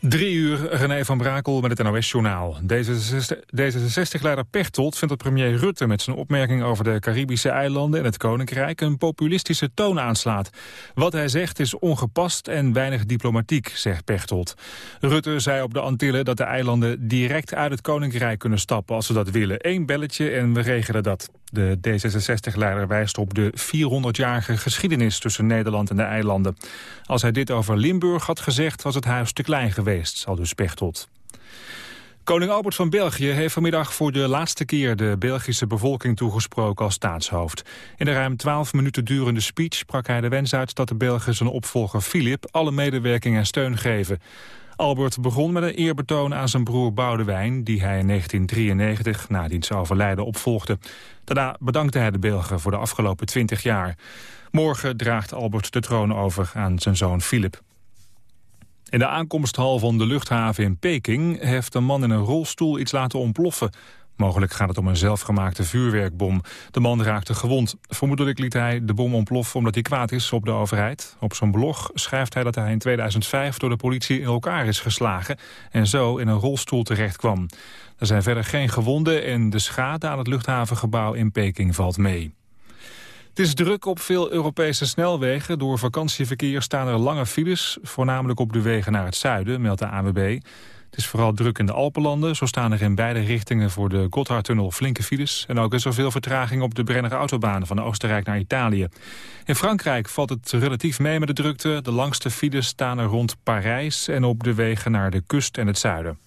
Drie uur, René van Brakel met het NOS-journaal. D66-leider Pechtold vindt dat premier Rutte met zijn opmerking over de Caribische eilanden en het Koninkrijk een populistische toon aanslaat. Wat hij zegt is ongepast en weinig diplomatiek, zegt Pechtold. Rutte zei op de Antillen dat de eilanden direct uit het Koninkrijk kunnen stappen als ze dat willen. Eén belletje en we regelen dat. De D66-leider wijst op de 400-jarige geschiedenis tussen Nederland en de eilanden. Als hij dit over Limburg had gezegd, was het huis te klein geweest, zal dus Pechtold. Koning Albert van België heeft vanmiddag voor de laatste keer de Belgische bevolking toegesproken als staatshoofd. In de ruim 12 minuten durende speech sprak hij de wens uit dat de Belgen zijn opvolger Filip alle medewerking en steun geven. Albert begon met een eerbetoon aan zijn broer Boudewijn... die hij in 1993 na diens overlijden opvolgde. Daarna bedankte hij de Belgen voor de afgelopen 20 jaar. Morgen draagt Albert de troon over aan zijn zoon Philip. In de aankomsthal van de luchthaven in Peking heeft een man in een rolstoel iets laten ontploffen. Mogelijk gaat het om een zelfgemaakte vuurwerkbom. De man raakte gewond. Vermoedelijk liet hij de bom ontploffen omdat hij kwaad is op de overheid. Op zijn blog schrijft hij dat hij in 2005 door de politie in elkaar is geslagen... en zo in een rolstoel terecht kwam. Er zijn verder geen gewonden en de schade aan het luchthavengebouw in Peking valt mee. Het is druk op veel Europese snelwegen. Door vakantieverkeer staan er lange files, voornamelijk op de wegen naar het zuiden, meldt de AWB. Het is vooral druk in de Alpenlanden. Zo staan er in beide richtingen voor de Gotthardtunnel flinke files. En ook is er veel vertraging op de Brenner Autobaan van Oostenrijk naar Italië. In Frankrijk valt het relatief mee met de drukte. De langste files staan er rond Parijs en op de wegen naar de kust en het zuiden.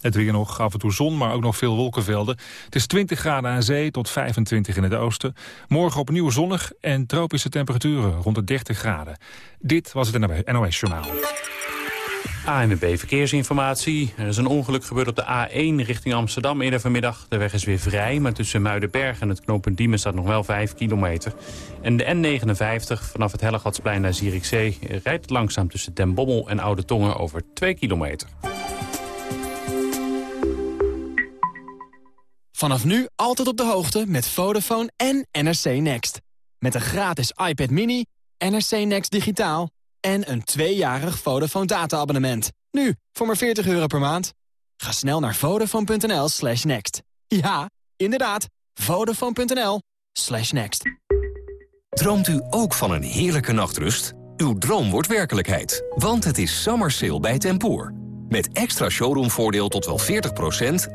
Het weer nog, af en toe zon, maar ook nog veel wolkenvelden. Het is 20 graden aan zee tot 25 in het oosten. Morgen opnieuw zonnig en tropische temperaturen rond de 30 graden. Dit was het NOS Journaal. ANWB Verkeersinformatie. Er is een ongeluk gebeurd op de A1 richting Amsterdam eerder vanmiddag. De weg is weer vrij, maar tussen Muidenberg en het knooppunt Diemen staat nog wel 5 kilometer. En de N59 vanaf het Hellegatsplein naar Zierikzee rijdt langzaam tussen Den Bommel en Oude Tongen over 2 kilometer. Vanaf nu altijd op de hoogte met Vodafone en NRC Next. Met een gratis iPad mini, NRC Next digitaal en een tweejarig Vodafone data-abonnement. Nu, voor maar 40 euro per maand. Ga snel naar vodafone.nl slash next. Ja, inderdaad, vodafone.nl slash next. Droomt u ook van een heerlijke nachtrust? Uw droom wordt werkelijkheid, want het is summer sale bij Tempoor. Met extra showroomvoordeel tot wel 40%,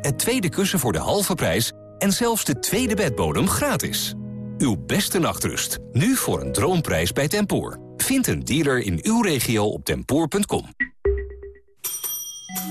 het tweede kussen voor de halve prijs... en zelfs de tweede bedbodem gratis. Uw beste nachtrust, nu voor een droomprijs bij Tempoor. Vind een dealer in uw regio op tempoor.com.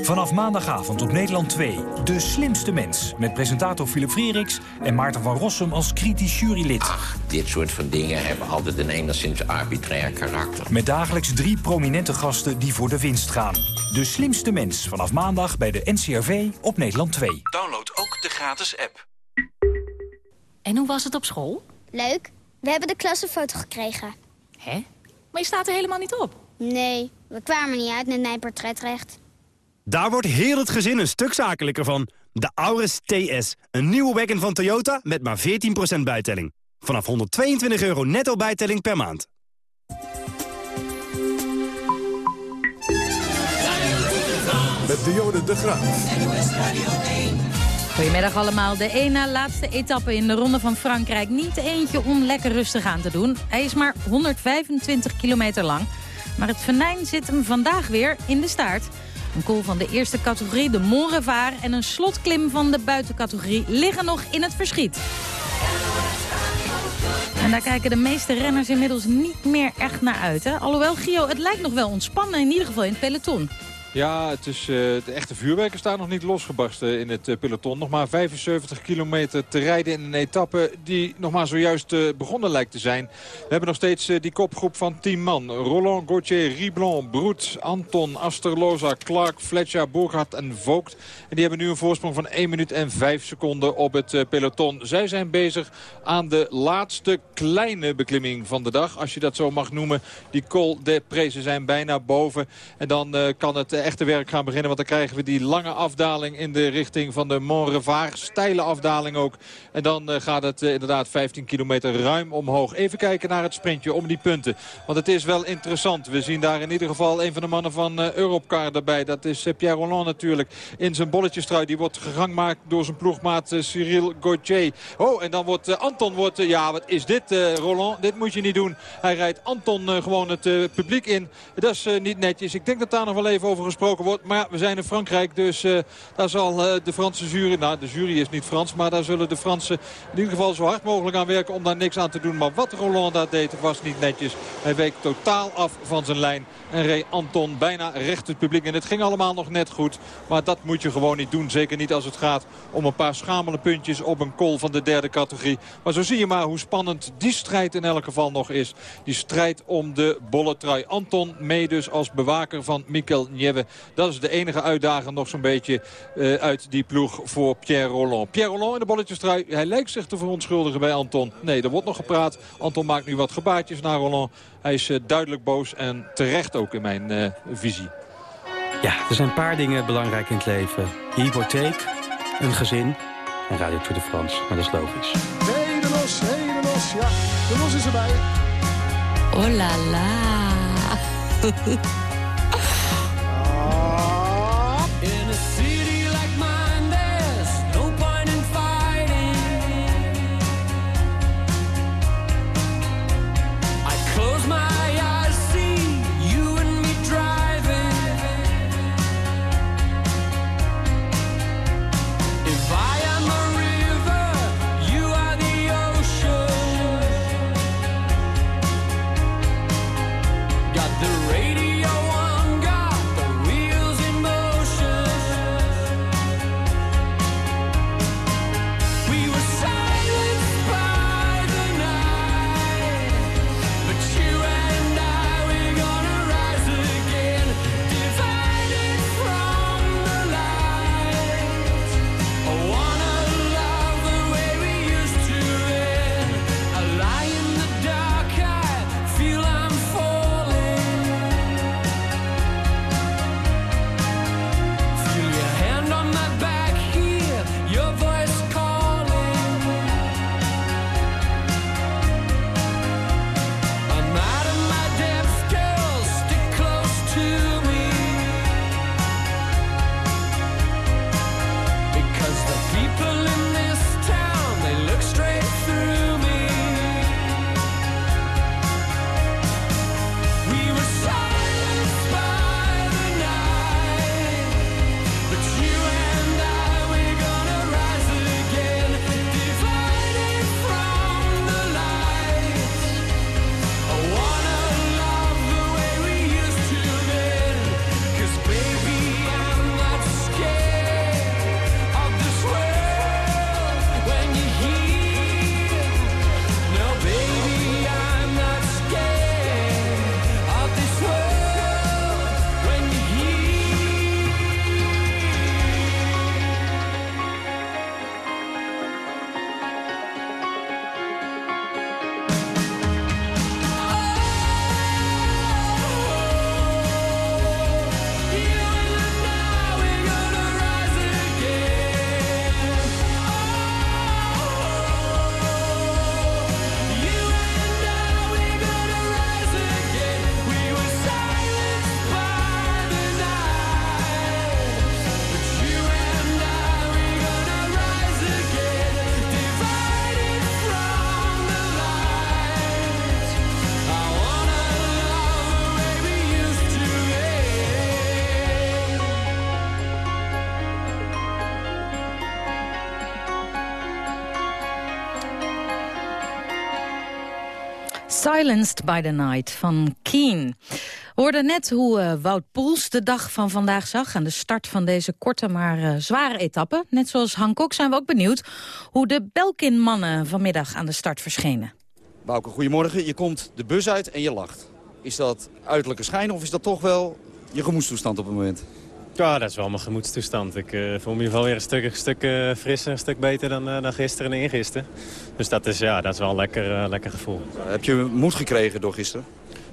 Vanaf maandagavond op Nederland 2, De Slimste Mens... met presentator Philip Freeriks en Maarten van Rossum als kritisch jurylid. Ach, dit soort van dingen hebben altijd een enigszins arbitrair karakter. Met dagelijks drie prominente gasten die voor de winst gaan. De Slimste Mens, vanaf maandag bij de NCRV op Nederland 2. Download ook de gratis app. En hoe was het op school? Leuk. We hebben de klassenfoto gekregen. Hè? Maar je staat er helemaal niet op. Nee, we kwamen niet uit met mijn portretrecht. Daar wordt heel het gezin een stuk zakelijker van. De Auris TS, een nieuwe wagon van Toyota met maar 14% bijtelling. Vanaf 122 euro netto bijtelling per maand. Met Dionne de Graaf. Goedemiddag allemaal. De na laatste etappe in de Ronde van Frankrijk. Niet eentje om lekker rustig aan te doen. Hij is maar 125 kilometer lang. Maar het venijn zit hem vandaag weer in de staart. Een kool van de eerste categorie, de Montrevard... en een slotklim van de buitencategorie liggen nog in het verschiet. En daar kijken de meeste renners inmiddels niet meer echt naar uit. Hè? Alhoewel, Gio, het lijkt nog wel ontspannen, in ieder geval in het peloton. Ja, het is, uh, de echte vuurwerken staan nog niet losgebarsten in het uh, peloton. Nog maar 75 kilometer te rijden in een etappe die nog maar zojuist uh, begonnen lijkt te zijn. We hebben nog steeds die kopgroep van 10 man. Roland, Gauthier, Riblon, Broet, Anton, Asterloza, Clark, Fletcher, Boergat en Vogt. En die hebben nu een voorsprong van 1 minuut en 5 seconden op het peloton. Zij zijn bezig aan de laatste kleine beklimming van de dag. Als je dat zo mag noemen. Die Col de Preze zijn bijna boven. En dan kan het echte werk gaan beginnen. Want dan krijgen we die lange afdaling in de richting van de Mont Revard. Steile afdaling ook. En dan gaat het inderdaad 15 kilometer ruim omhoog. Even kijken naar het sprintje om die punten. Want het is wel interessant. We zien daar in ieder geval een van de mannen van Europcar erbij. Dat is Pierre Roland natuurlijk. In zijn bolletjestrui. Die wordt gegangmaakt door zijn ploegmaat Cyril Gauthier. Oh, en dan wordt Anton... Wordt, ja, wat is dit, Roland? Dit moet je niet doen. Hij rijdt Anton gewoon het publiek in. Dat is niet netjes. Ik denk dat daar nog wel even over wordt. Maar we zijn in Frankrijk, dus daar zal de Franse jury... Nou, de jury is niet Frans, maar daar zullen de Fransen in ieder geval zo hard mogelijk aan werken om daar niks aan te doen. Maar wat Roland daar deed was niet netjes. Hij week totaal af van zijn lijn. En reed Anton bijna recht het publiek. En het ging allemaal nog net goed. Maar dat moet je gewoon niet doen. Zeker niet als het gaat om een paar schamele puntjes op een kol van de derde categorie. Maar zo zie je maar hoe spannend die strijd in elk geval nog is. Die strijd om de bolle trui. Anton mee dus als bewaker van Mikkel Dat is de enige uitdaging nog zo'n beetje uh, uit die ploeg voor Pierre Roland. Pierre Roland in de bolletjestrui. Hij lijkt zich te verontschuldigen bij Anton. Nee, er wordt nog gepraat. Anton maakt nu wat gebaartjes naar Roland. Hij is uh, duidelijk boos en terecht ook in mijn uh, visie. Ja, er zijn een paar dingen belangrijk in het leven. Je hypotheek, een gezin en Radio Tour de France. Maar dat is logisch. Hey, de los, hey, de los. Ja, de los is erbij. Oh la la. Silenced by the Night van Keen. We hoorden net hoe uh, Wout Poels de dag van vandaag zag... aan de start van deze korte maar uh, zware etappe. Net zoals Hancock zijn we ook benieuwd... hoe de Belkin-mannen vanmiddag aan de start verschenen. Bouke, goedemorgen. Je komt de bus uit en je lacht. Is dat uiterlijke schijn of is dat toch wel je gemoedstoestand op het moment? Ja, dat is wel mijn gemoedstoestand. Ik uh, voel me in ieder geval weer een stuk, uh, frisser, een stuk beter dan, uh, dan gisteren en eergisteren. Dus dat is, ja, dat is wel een lekker, lekker gevoel. Heb je moed gekregen door gisteren?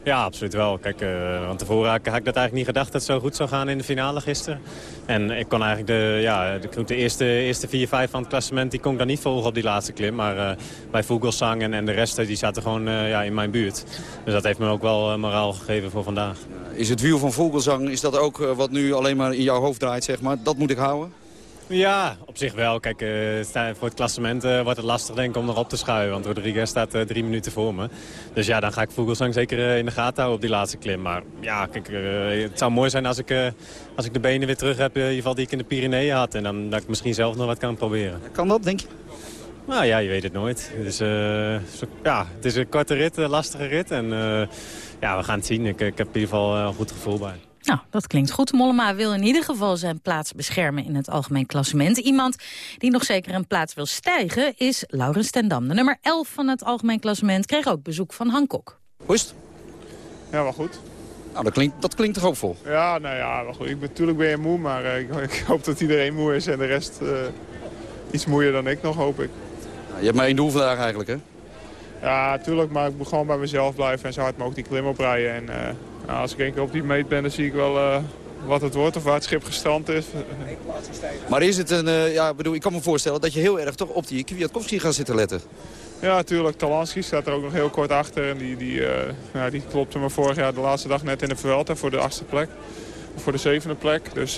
Ja, absoluut wel. Kijk, want tevoren had ik dat eigenlijk niet gedacht dat het zo goed zou gaan in de finale gisteren. En ik kon eigenlijk de, ja, de, de eerste, eerste 4, 5 van het klassement die kon ik dan niet volgen op die laatste klim. Maar uh, bij Vogelsang en, en de rest die zaten gewoon ja, in mijn buurt. Dus dat heeft me ook wel moraal gegeven voor vandaag. Is het wiel van Vogelsang, is dat ook wat nu alleen maar in jouw hoofd draait, zeg maar? Dat moet ik houden? Ja, op zich wel. Kijk, uh, voor het klassement uh, wordt het lastig denk ik om nog op te schuiven. Want Rodriguez staat uh, drie minuten voor me. Dus ja, dan ga ik Vogelsang zeker in de gaten houden op die laatste klim. Maar ja, kijk, het zou mooi zijn als ik, als ik de benen weer terug heb in ieder geval die ik in de Pyreneeën had. En dan dat ik misschien zelf nog wat kan proberen. Kan dat, denk je? Nou ja, je weet het nooit. Dus, ja, het is een korte rit, een lastige rit. En ja, we gaan het zien. Ik, ik heb in ieder geval een goed gevoel bij. Nou, dat klinkt goed. Mollema wil in ieder geval zijn plaats beschermen in het algemeen klassement. Iemand die nog zeker een plaats wil stijgen is Laurens Tendam. De nummer 11 van het algemeen klassement kreeg ook bezoek van Hancock. Hoe is het? Ja, wel goed. Nou, dat klinkt, dat klinkt toch ook vol? Ja, nou ja, wel goed. Ik ben, natuurlijk ben je moe, maar uh, ik, ik, hoop dat iedereen moe is en de rest uh, iets moeier dan ik nog, hoop ik. Nou, je hebt maar één doel vandaag eigenlijk, hè? Ja, natuurlijk, maar ik moet gewoon bij mezelf blijven en zo hard mogelijk die klim oprijden. En, uh, nou, als ik één keer op die meet ben, dan zie ik wel uh, wat het wordt of waar het schip gestrand is. Maar is het een, uh, ja, bedoel, ik kan me voorstellen dat je heel erg toch op die Kwiatkowski gaat zitten letten. Ja, natuurlijk. Talanski staat er ook nog heel kort achter. En die, die, ja, die klopte me vorig jaar de laatste dag net in de Vuelta voor de achtste plek. Of voor de zevende plek. Dus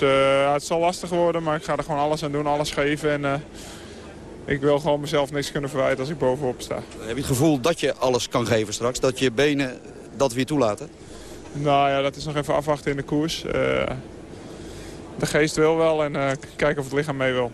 het zal lastig worden, maar ik ga er gewoon alles aan doen, alles geven. En, ik wil gewoon mezelf niks kunnen verwijten als ik bovenop sta. Heb je het gevoel dat je alles kan geven straks? Dat je benen dat weer toelaten? Nou ja, dat is nog even afwachten in de koers. Uh, de geest wil wel en uh, kijken of het lichaam mee wil.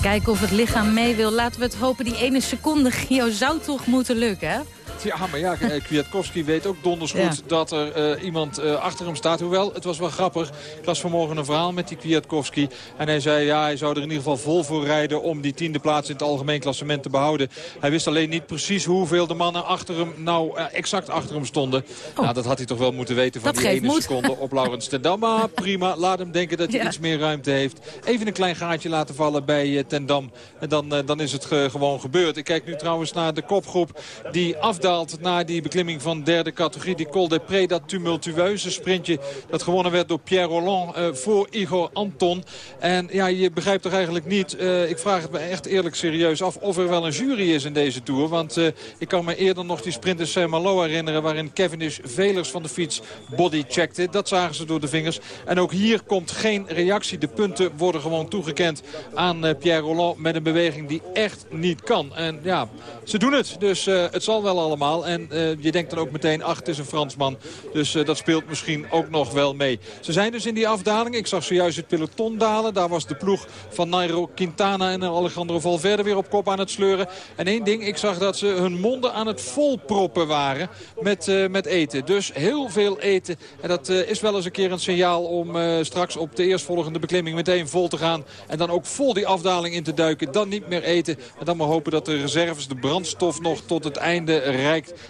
Kijken of het lichaam mee wil. Laten we het hopen. Die ene seconde, Gio, zou toch moeten lukken, hè? Ja, maar ja, Kwiatkowski weet ook donders goed ja. dat er uh, iemand uh, achter hem staat. Hoewel, het was wel grappig. Ik las vanmorgen een verhaal met die Kwiatkowski. En hij zei, ja, hij zou er in ieder geval vol voor rijden... om die tiende plaats in het algemeen klassement te behouden. Hij wist alleen niet precies hoeveel de mannen achter hem... nou, uh, exact achter hem stonden. Oh. Nou, dat had hij toch wel moeten weten van dat die ene moed. seconde op Laurens Tendam. Maar prima, laat hem denken dat hij ja. iets meer ruimte heeft. Even een klein gaatje laten vallen bij Tendam. En dan, dan is het ge gewoon gebeurd. Ik kijk nu trouwens naar de kopgroep die afdaalt na die beklimming van derde categorie. Die Col de Pré, dat tumultueuze sprintje dat gewonnen werd door Pierre Roland uh, voor Igor Anton. En ja, je begrijpt toch eigenlijk niet, uh, ik vraag het me echt eerlijk serieus af, of er wel een jury is in deze Tour. Want uh, ik kan me eerder nog die sprint in Saint-Malo herinneren, waarin Cavendish velers van de fiets bodycheckte. Dat zagen ze door de vingers. En ook hier komt geen reactie. De punten worden gewoon toegekend aan Pierre Roland met een beweging die echt niet kan. En ja, ze doen het. Dus het zal wel allemaal. En uh, je denkt dan ook meteen, ach, het is een Fransman. Dus uh, dat speelt misschien ook nog wel mee. Ze zijn dus in die afdaling. Ik zag zojuist het peloton dalen. Daar was de ploeg van Nairo Quintana en Alejandro Valverde weer op kop aan het sleuren. En één ding, ik zag dat ze hun monden aan het volproppen waren met, uh, met eten. Dus heel veel eten. En dat is wel eens een keer een signaal om straks op de eerstvolgende beklimming meteen vol te gaan. En dan ook vol die afdaling in te duiken. Dan niet meer eten. En dan maar hopen dat de reserves, de brandstof nog tot het einde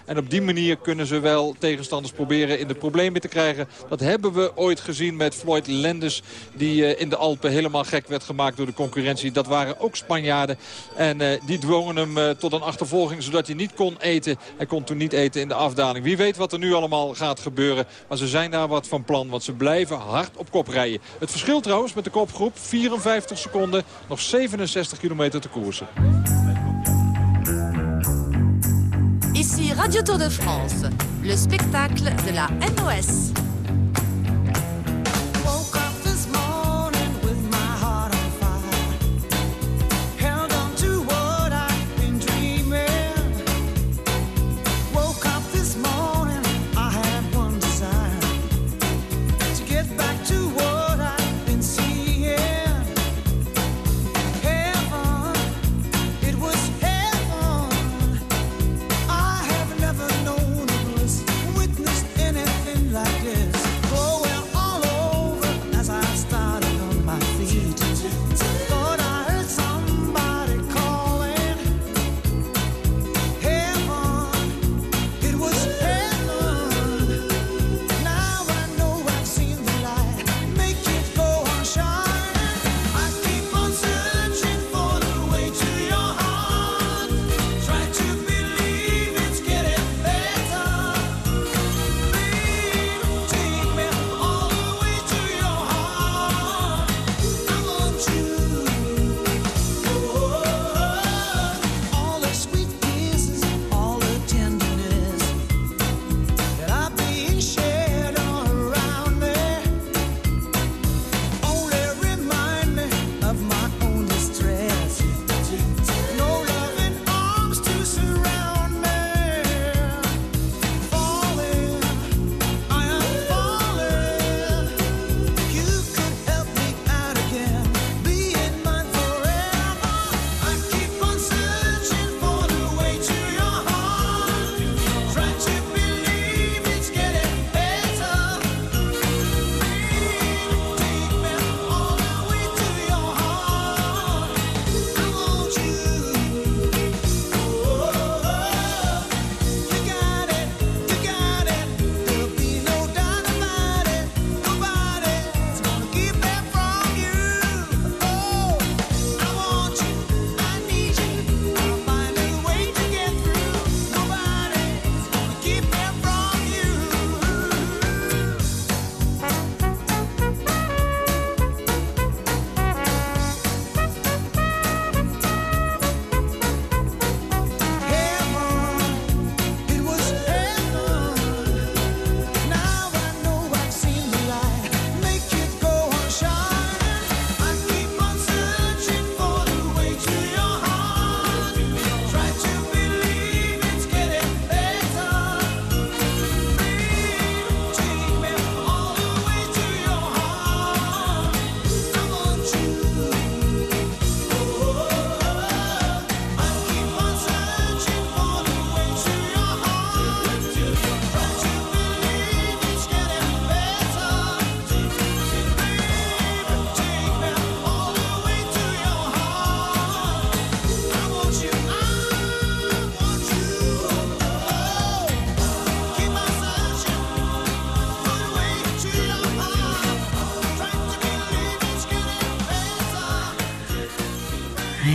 En op die manier kunnen ze wel tegenstanders proberen in de problemen te krijgen. Dat hebben we ooit gezien met Floyd Lendes. Die uh, in de Alpen helemaal gek werd gemaakt door de concurrentie. Dat waren ook Spanjaarden. En uh, die dwongen hem uh, tot een achtervolging zodat hij niet kon eten. Hij kon toen niet eten in de afdaling. Wie weet wat er nu allemaal gaat gebeuren. Maar ze zijn daar wat van plan. Want ze blijven hard op kop rijden. Het verschil trouwens met de kopgroep. 54 seconden. Nog 67 kilometer te koersen. Ici Radio Tour de France, le spectacle de la NOS.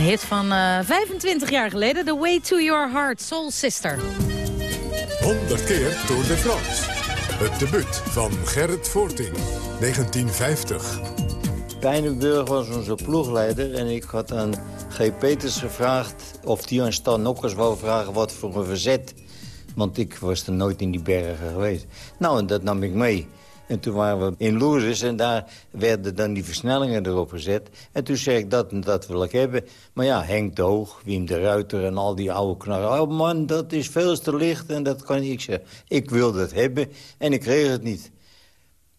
Hit van uh, 25 jaar geleden. The Way to Your Heart, Soul Sister. 100 keer Tour de France. Het debuut van Gerrit Voorting, 1950. Pijnenburg was onze ploegleider en ik had aan G. Peters gevraagd... of die aan Stan Nokkers wou vragen wat voor een verzet. Want ik was er nooit in die bergen geweest. Nou, en dat nam ik mee. En toen waren we in Lourdes en daar werden dan die versnellingen erop gezet. En toen zei ik, dat en dat wil ik hebben. Maar ja, Henk de Hoog, Wim de Ruiter en al die oude knarren. Oh man, dat is veel te licht en dat kan ik zeggen. Ik wilde het hebben en ik kreeg het niet.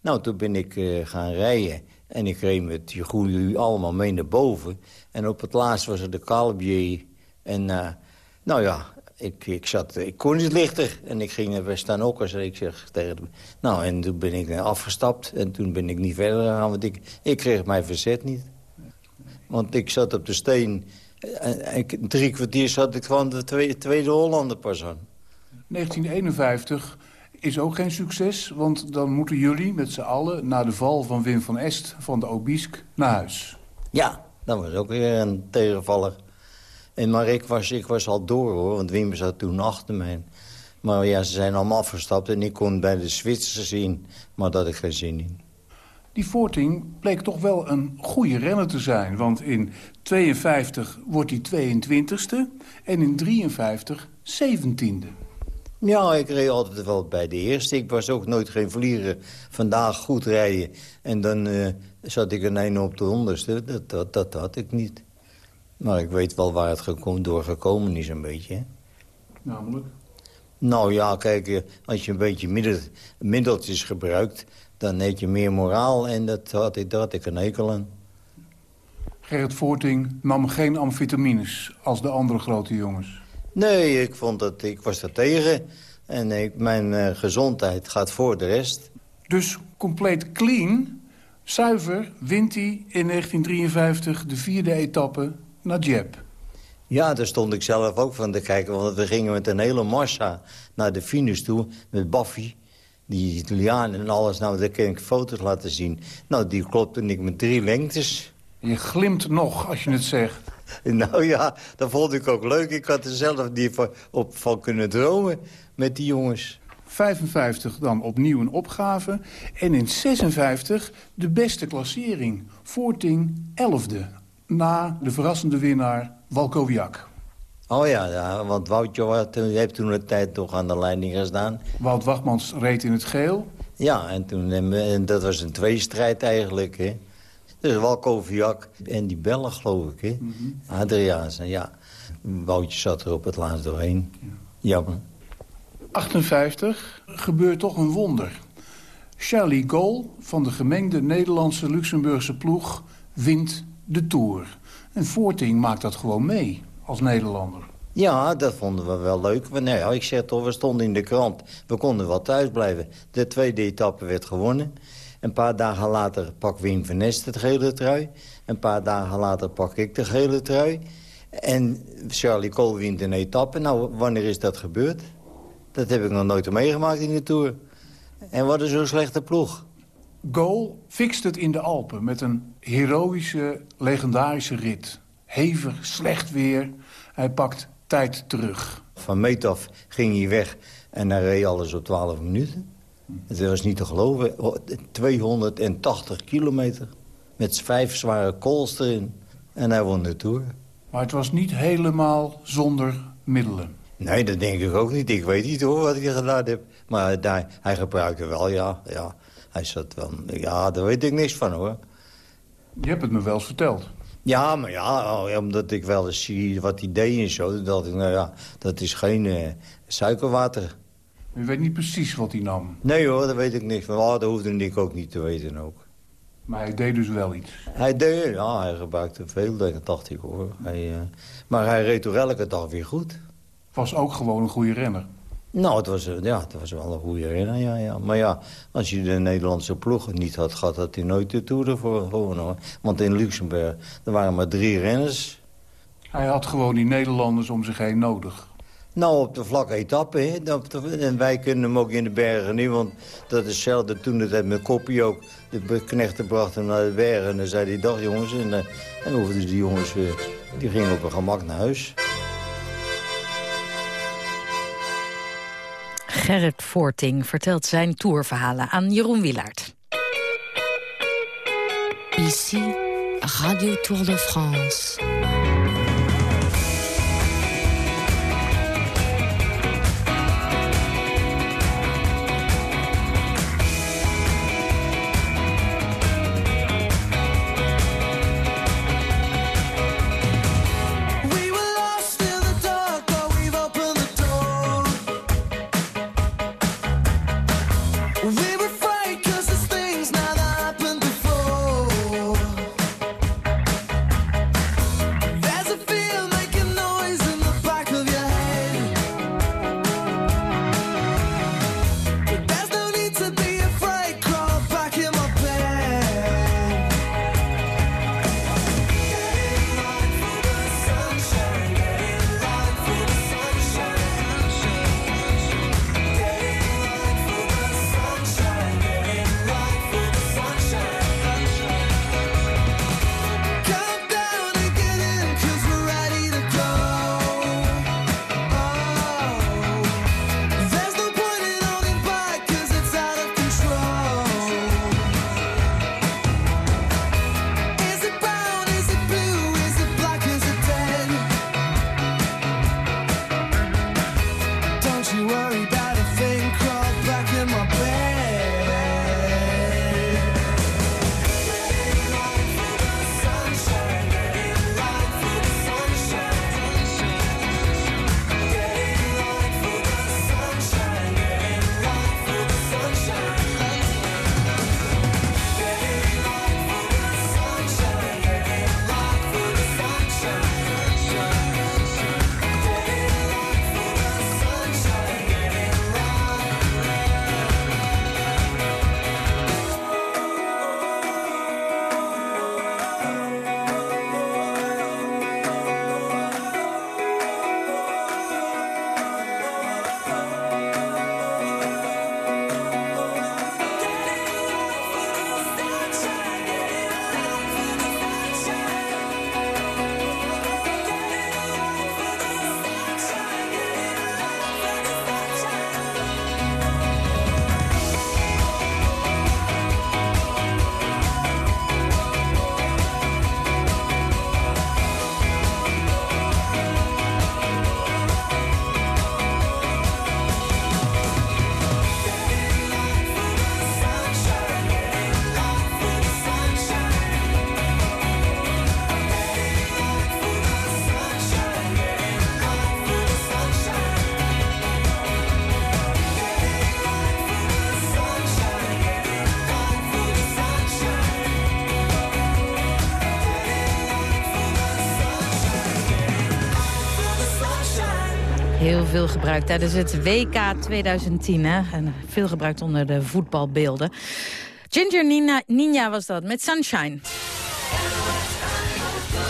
Nou, toen ben ik uh, gaan rijden. En ik reed met Jeroen allemaal mee naar boven. En op het laatst was er de Calbier. En uh, nou ja, ik, ik, zat, ik kon niet lichter. En ik ging bij staan ook als ik zeg tegen hem. Nou, en toen ben ik afgestapt. En toen ben ik niet verder gegaan. Want ik, ik kreeg mijn verzet niet. Want ik zat op de steen. En, drie kwartier zat ik van de tweede, tweede Hollander pas aan. 1951 is ook geen succes. Want dan moeten jullie met z'n allen... na de val van Wim van Est van de Obisk naar huis. Ja, dat was ook weer een tegenvaller. En, maar ik was, ik was al door, hoor, want Wim zat toen achter mij. Maar ja, ze zijn allemaal afgestapt en ik kon bij de Zwitsers zien. Maar dat had ik geen zin in. Die Forting bleek toch wel een goede renner te zijn. Want in 52 wordt hij 22e en in 53 17e. Ja, ik reed altijd wel bij de eerste. Ik was ook nooit geen vlieger. Vandaag goed rijden. En dan uh, zat ik een einde op de honderdste. Dat, dat, dat had ik niet. Maar ik weet wel waar het gekomen, door gekomen is een beetje. Namelijk? Nou ja, kijk, eh, als je een beetje middel, middeltjes gebruikt... dan heb je meer moraal en dat had ik, dat had ik een hekel aan. Gerrit Voorting nam geen amfetamines als de andere grote jongens? Nee, ik, vond dat, ik was er tegen. En ik, mijn uh, gezondheid gaat voor de rest. Dus compleet clean, zuiver, wint hij in 1953 de vierde etappe naar Jeb. Ja, daar stond ik zelf ook van te kijken. Want we gingen met een hele massa naar de finish toe. Met Baffy, die Italiaan en alles. Nou, daar kan ik foto's laten zien. Nou, die klopte ik met drie lengtes. Je glimt nog als je het zegt. nou ja, dat vond ik ook leuk. Ik had er zelf niet van, op, van kunnen dromen met die jongens. 55 dan opnieuw een opgave. En in 56 de beste klassering. Voorting 11e na de verrassende winnaar Walkowiak. Oh ja, ja want Woutje heeft toen een tijd toch aan de leiding gestaan. Wout Wachtmans reed in het geel. Ja, en, toen, en dat was een tweestrijd eigenlijk. Hè. Dus Walkowiak en die Bellen, geloof ik. Hè. Mm ja. Woutje zat er op het laatst doorheen. Ja. Jammer. 58 gebeurt toch een wonder. Charlie Gol van de gemengde Nederlandse-Luxemburgse ploeg wint de Tour. En Voorting maakt dat gewoon mee als Nederlander. Ja, dat vonden we wel leuk. Maar nee, ik zeg toch, we stonden in de krant. We konden wel thuis blijven. De tweede etappe werd gewonnen. Een paar dagen later pak Wim van Nest het gele trui. Een paar dagen later pak ik de gele trui. En Charlie Cole wint een etappe. Nou, wanneer is dat gebeurd? Dat heb ik nog nooit meegemaakt in de Tour. En wat is zo'n slechte ploeg? Goal fixt het in de Alpen met een heroïsche, legendarische rit. Hevig, slecht weer. Hij pakt tijd terug. Van meet af ging hij weg en hij reed alles op 12 minuten. Het was niet te geloven. 280 kilometer met vijf zware kools erin. En hij won de Tour. Maar het was niet helemaal zonder middelen. Nee, dat denk ik ook niet. Ik weet niet hoor wat hij gedaan heeft. Maar hij, hij gebruikte wel, ja. ja. Hij zat wel... Ja, daar weet ik niks van, hoor. Je hebt het me wel eens verteld. Ja, maar ja, oh, omdat ik wel eens zie wat hij deed en zo. Dat ik, nou ja, dat is geen uh, suikerwater. U weet niet precies wat hij nam? Nee hoor, dat weet ik niks van. Oh, dat hoefde ik ook niet te weten ook. Maar hij deed dus wel iets? Hij deed, ja, hij gebruikte veel, dacht ik hoor. Hij, uh, maar hij reed toch elke dag weer goed. Was ook gewoon een goede renner? Nou, het was, ja, het was wel een goede renner, ja, ja. Maar ja, als je de Nederlandse ploeg niet had gehad... had hij nooit de Tour ervoor gewonnen. Want in Luxemburg, er waren maar drie renners. Hij had gewoon die Nederlanders om zich heen nodig. Nou, op de vlakke etappe. Hè. En wij kunnen hem ook in de bergen nu, want dat is hetzelfde toen het met Koppie ook. De knechten brachten hem naar de bergen en dan zei hij, dag jongens. En eh, dan hoefden die jongens, eh, die gingen op een gemak naar huis. Gerrit Voorting vertelt zijn tourverhalen aan Jeroen Wilaert. Ici, Radio Tour de France. Gebruikt tijdens het WK 2010. Hè? En veel gebruikt onder de voetbalbeelden. Ginger Nina, Ninja was dat, met Sunshine.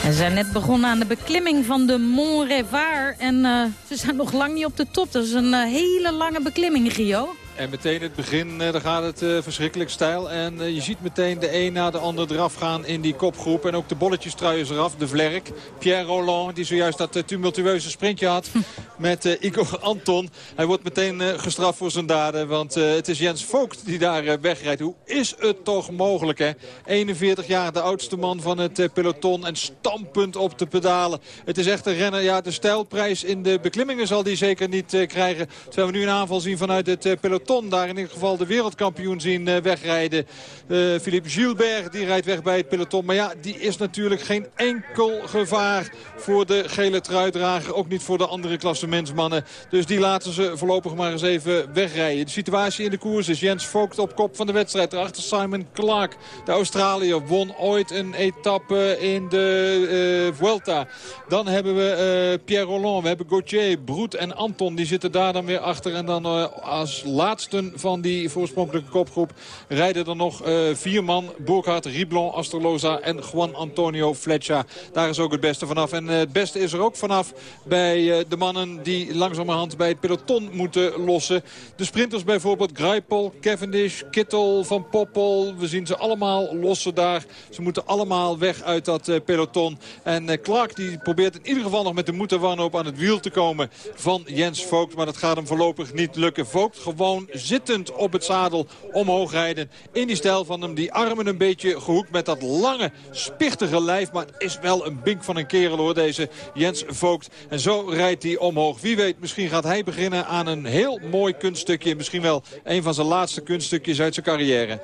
En ze zijn net begonnen aan de beklimming van de Mont Revard. En eh, ze zijn nog lang niet op de top. Dat is een eh, hele lange beklimming, Rio. En meteen het begin, eh, daar gaat het eh, verschrikkelijk stijl. En eh, je ziet meteen de een na de ander eraf gaan in die kopgroep. En ook de bolletjestruiers eraf. De Vlerk, Pierre Roland, die zojuist dat tumultueuze sprintje had met Igor Anton. Hij wordt meteen gestraft voor zijn daden. Want het is Jens Vogt die daar wegrijdt. Hoe is het toch mogelijk, hè? 41 jaar, de oudste man van het peloton. En stampend op de pedalen. Het is echt een renner. Ja, de stijlprijs in de beklimmingen zal hij zeker niet krijgen. Terwijl we nu een aanval zien vanuit het eh, peloton. Daar in ieder geval de wereldkampioen zien eh, wegrijden. Eh, Philippe Gilbert, die rijdt weg bij het peloton. Maar ja, die is natuurlijk geen enkel gevaar voor de gele truidrager. Ook niet voor de andere klassementsmannen. Dus die laten ze voorlopig maar eens even wegrijden. De situatie in de koers is Jens Vogt op kop van de wedstrijd. Daarachter Simon Clark, de Australiër, won ooit een etappe in de eh, Vuelta. Dan hebben we Pierre Roland, we hebben Gauthier, Broet en Anton. Die zitten daar dan weer achter. En dan als laatste van die voorspronkelijke kopgroep rijden er nog eh, vier man. Burkhardt, Riblon, Asterloza en Juan Antonio Fletcher. Daar is ook het beste vanaf. En eh, het beste is er ook vanaf bij eh, de mannen die langzamerhand bij het peloton moeten lossen. De sprinters bijvoorbeeld Greipel, Cavendish, Kittel, Van Poppel. We zien ze allemaal lossen daar. Ze moeten allemaal weg uit dat peloton. En Clark die probeert in ieder geval nog met de moederwanhoop aan het wiel te komen van Jens Vogt. Maar dat gaat hem voorlopig niet lukken. Vogt gewoon zittend op het zadel omhoog rijden. In die stijl van hem, die armen een beetje gehoekt met dat lange, spichtige lijf. Maar het is wel een bink van een kerel hoor, deze Jens Vogt. En zo rijdt hij omhoog. Wie weet, misschien gaat hij beginnen aan een heel mooi kunststukje. Misschien wel een van zijn laatste kunststukjes uit zijn carrière.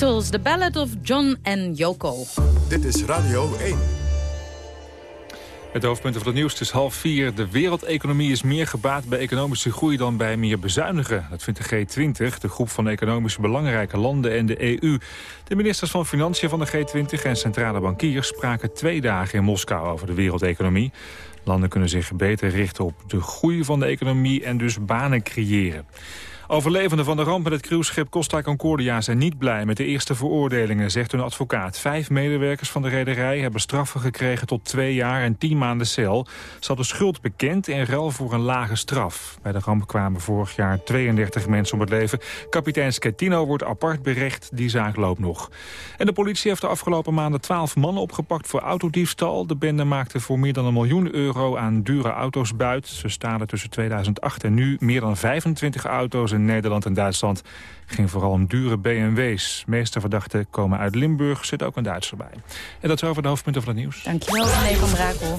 Beatles, The Ballad of John en Yoko. Dit is Radio 1. Met de hoofdpunten van het nieuws. Het is half vier. De wereldeconomie is meer gebaat bij economische groei dan bij meer bezuinigen. Dat vindt de G20, de groep van economisch belangrijke landen en de EU. De ministers van Financiën van de G20 en centrale bankiers spraken twee dagen in Moskou over de wereldeconomie. Landen kunnen zich beter richten op de groei van de economie en dus banen creëren. Overlevenden van de ramp met het cruiseschip Costa Concordia zijn niet blij met de eerste veroordelingen, zegt hun advocaat. Vijf medewerkers van de rederij hebben straffen gekregen tot twee jaar en tien maanden cel. Ze hadden schuld bekend in ruil voor een lage straf. Bij de ramp kwamen vorig jaar 32 mensen om het leven. Kapitein Schettino wordt apart berecht, die zaak loopt nog. En de politie heeft de afgelopen maanden 12 mannen opgepakt voor autodiefstal. De bende maakte voor meer dan een miljoen euro aan dure auto's buit. Ze stalen tussen 2008 en nu meer dan 25 auto's in Nederland en Duitsland. Ging vooral om dure BMW's. De meeste verdachten komen uit Limburg, zit ook een Duitser bij. En dat is over de hoofdpunten van het nieuws. Dankjewel, René van Brakel.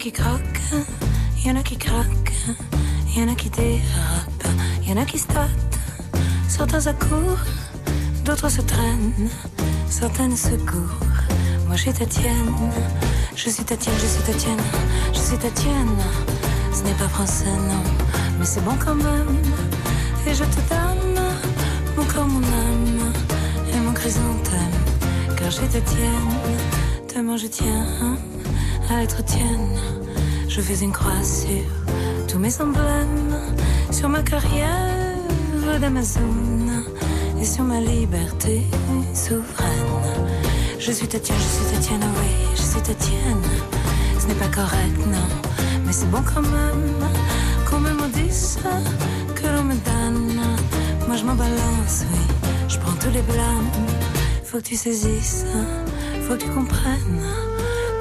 Qui croquent, y en a qui craquent, y en a qui dérapent, y en a qui statent. Certains accourent, d'autres se traînent, certaines se courent. Moi je suis Tatienne, je suis Tatienne, je suis Tatienne, je suis Tatienne. Ce n'est pas français, non, mais c'est bon quand même. Et je te donne mon corps, mon âme et mon chrysanthème. Car je te tienne, tellement je tiens à être tienne. Je fais une croix sur tous mes emblèmes, sur ma carrière d'Amazon et sur ma liberté souveraine. Je suis Tatienne, je suis Tatienne, ah oui, je suis Tatienne. Ce n'est pas correct, non, mais c'est bon quand même qu'on me maudisse, que l'on me donne. Moi je m'en balance, oui, je prends tous les blâmes. Faut que tu saisisses, faut que tu comprennes.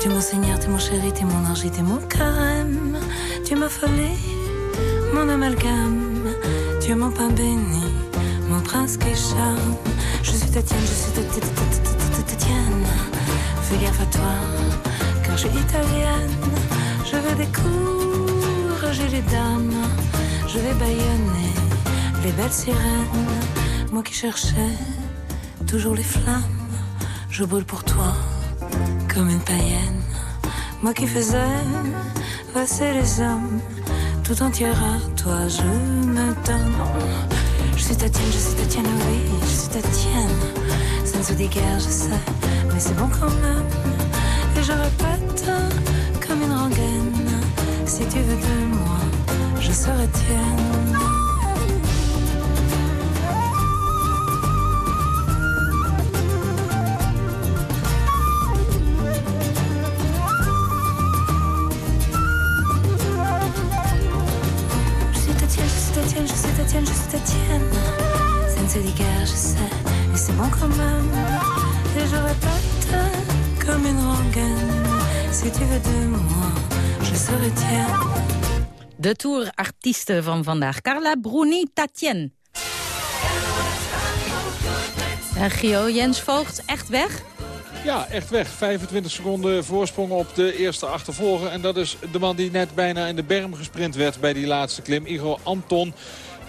Mon seigneur, t'es mon chéri, t'es mon ange, t'es mon carême. Tu m'as folie, mon amalgame. Tu es mon pain béni, mon prince qui charme. Je suis Tatienne, je suis Tati- Tatienne. Fais gaffe à toi, car je suis italienne. Je vais décourager les dames. Je vais baïonner les belles sirènes. Moi qui cherchais toujours les flammes. Je brûle pour toi comme une païenne. Moi qui faisais passer les hommes tout entière à toi, je me donne. Je suis Tatienne, je suis Tatienne, ah oui, je suis Tatienne. Ça ne se dit guère, je sais, mais c'est bon quand même. Et je répète comme une rengaine. Si tu veux de moi, je serai tienne. De tourartiesten van vandaag. Carla Bruni Tatjen. Ja, Gio, Jens Voogd, echt weg? Ja, echt weg. 25 seconden voorsprong op de eerste achtervolger. En dat is de man die net bijna in de berm gesprint werd bij die laatste klim. Igor Anton.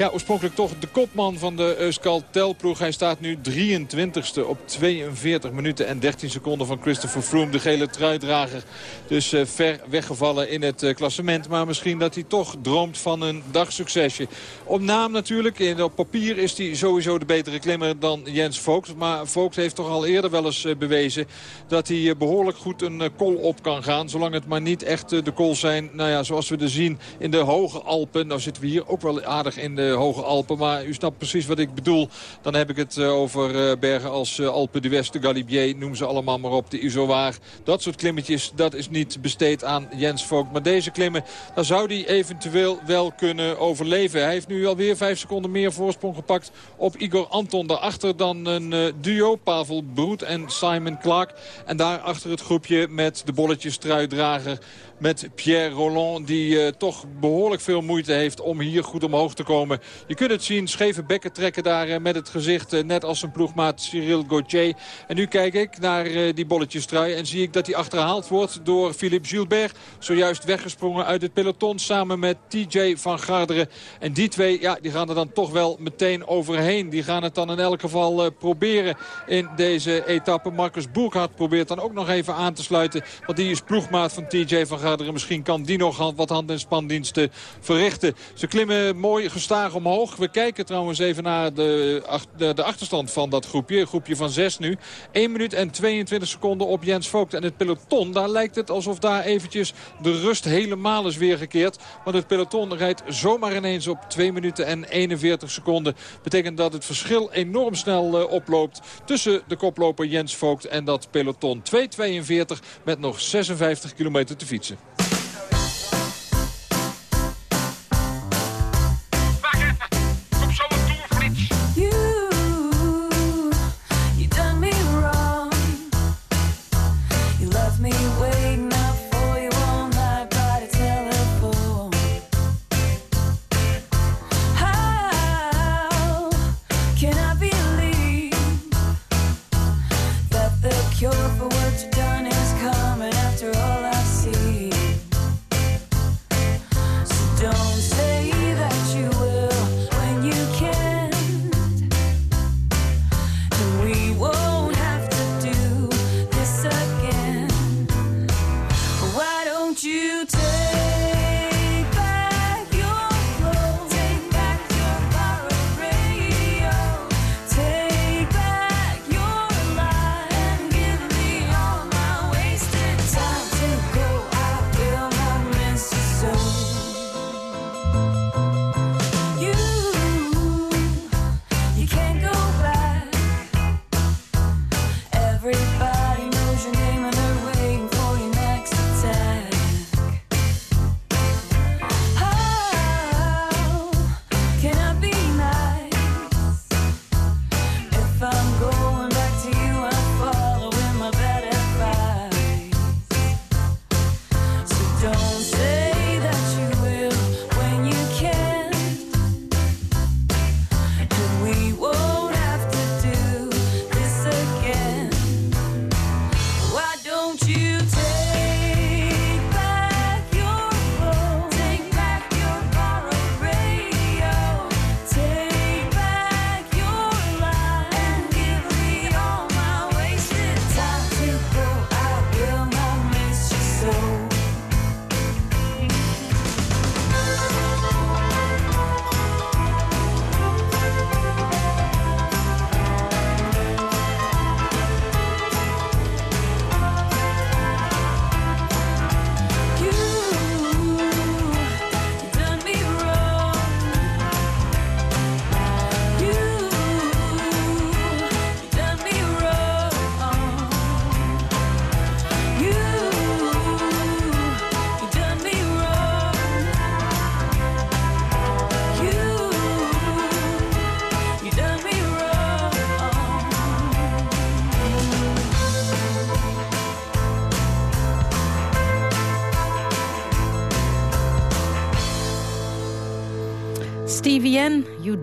Ja, oorspronkelijk toch de kopman van de Euskaltel-ploeg. Hij staat nu 23ste op 42 minuten en 13 seconden van Christopher Froome. De gele truidrager. Dus eh, ver weggevallen in het eh, klassement. Maar misschien dat hij toch droomt van een dagsuccesje. Op naam natuurlijk. In, op papier is hij sowieso de betere klimmer dan Jens Vogt. Maar Vogt heeft toch al eerder wel eens eh, bewezen... dat hij eh, behoorlijk goed een kol op kan gaan. Zolang het maar niet echt de kools zijn. Nou ja, zoals we er zien in de Hoge Alpen. Nou zitten we hier ook wel aardig in de Hoge Alpen. Maar u snapt precies wat ik bedoel. Dan heb ik het eh, over eh, bergen als eh, Alpe d'Huez, de Galibier. Noem ze allemaal maar op. De Izoar. Dat soort klimmetjes, dat is niet besteed aan Jens Vogt. Maar deze klimmen, daar zou hij eventueel wel kunnen overleven. Hij heeft nu alweer vijf seconden meer voorsprong gepakt op Igor Anton. Daarachter dan een eh, duo, Pavel Broet en Simon Clark. En daarachter het groepje met de bolletjes truidrager met Pierre Roland. Die eh, toch behoorlijk veel moeite heeft om hier goed omhoog te komen. Je kunt het zien, scheve bekken trekken daar eh, met het gezicht. eh, net als zijn ploegmaat Cyril Gauthier. En nu kijk ik naar die bolletjestrui. En zie ik dat hij achterhaald wordt door Philippe Gilbert. Zojuist weggesprongen uit het peloton samen met TJ van Garderen. En die twee, ja, die gaan er dan toch wel meteen overheen. Die gaan het dan in elk geval proberen in deze etappe. Marcus Boerkhardt probeert dan ook nog even aan te sluiten. Want die is ploegmaat van TJ van. Misschien kan die nog wat hand- en spandiensten verrichten. Ze klimmen mooi gestaag omhoog. We kijken trouwens even naar de, de, achterstand van dat groepje. Groepje van zes nu. 1 minuut en 22 seconden op Jens Vogt. En het peloton, daar lijkt het alsof daar eventjes de rust helemaal is weergekeerd. Want het peloton rijdt zomaar ineens op 2 minuten en 41 seconden. Betekent dat het verschil enorm snel eh, oploopt tussen de koploper Jens Vogt en dat peloton. 2.42 met nog 56 kilometer te fietsen. Bye.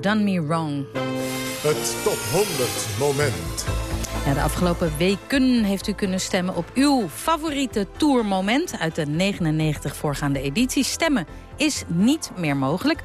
You Done Me Wrong. Het top 100 moment. Ja, de afgelopen weken heeft u kunnen stemmen op uw favoriete tourmoment... uit de 99 voorgaande edities. Stemmen is niet meer mogelijk.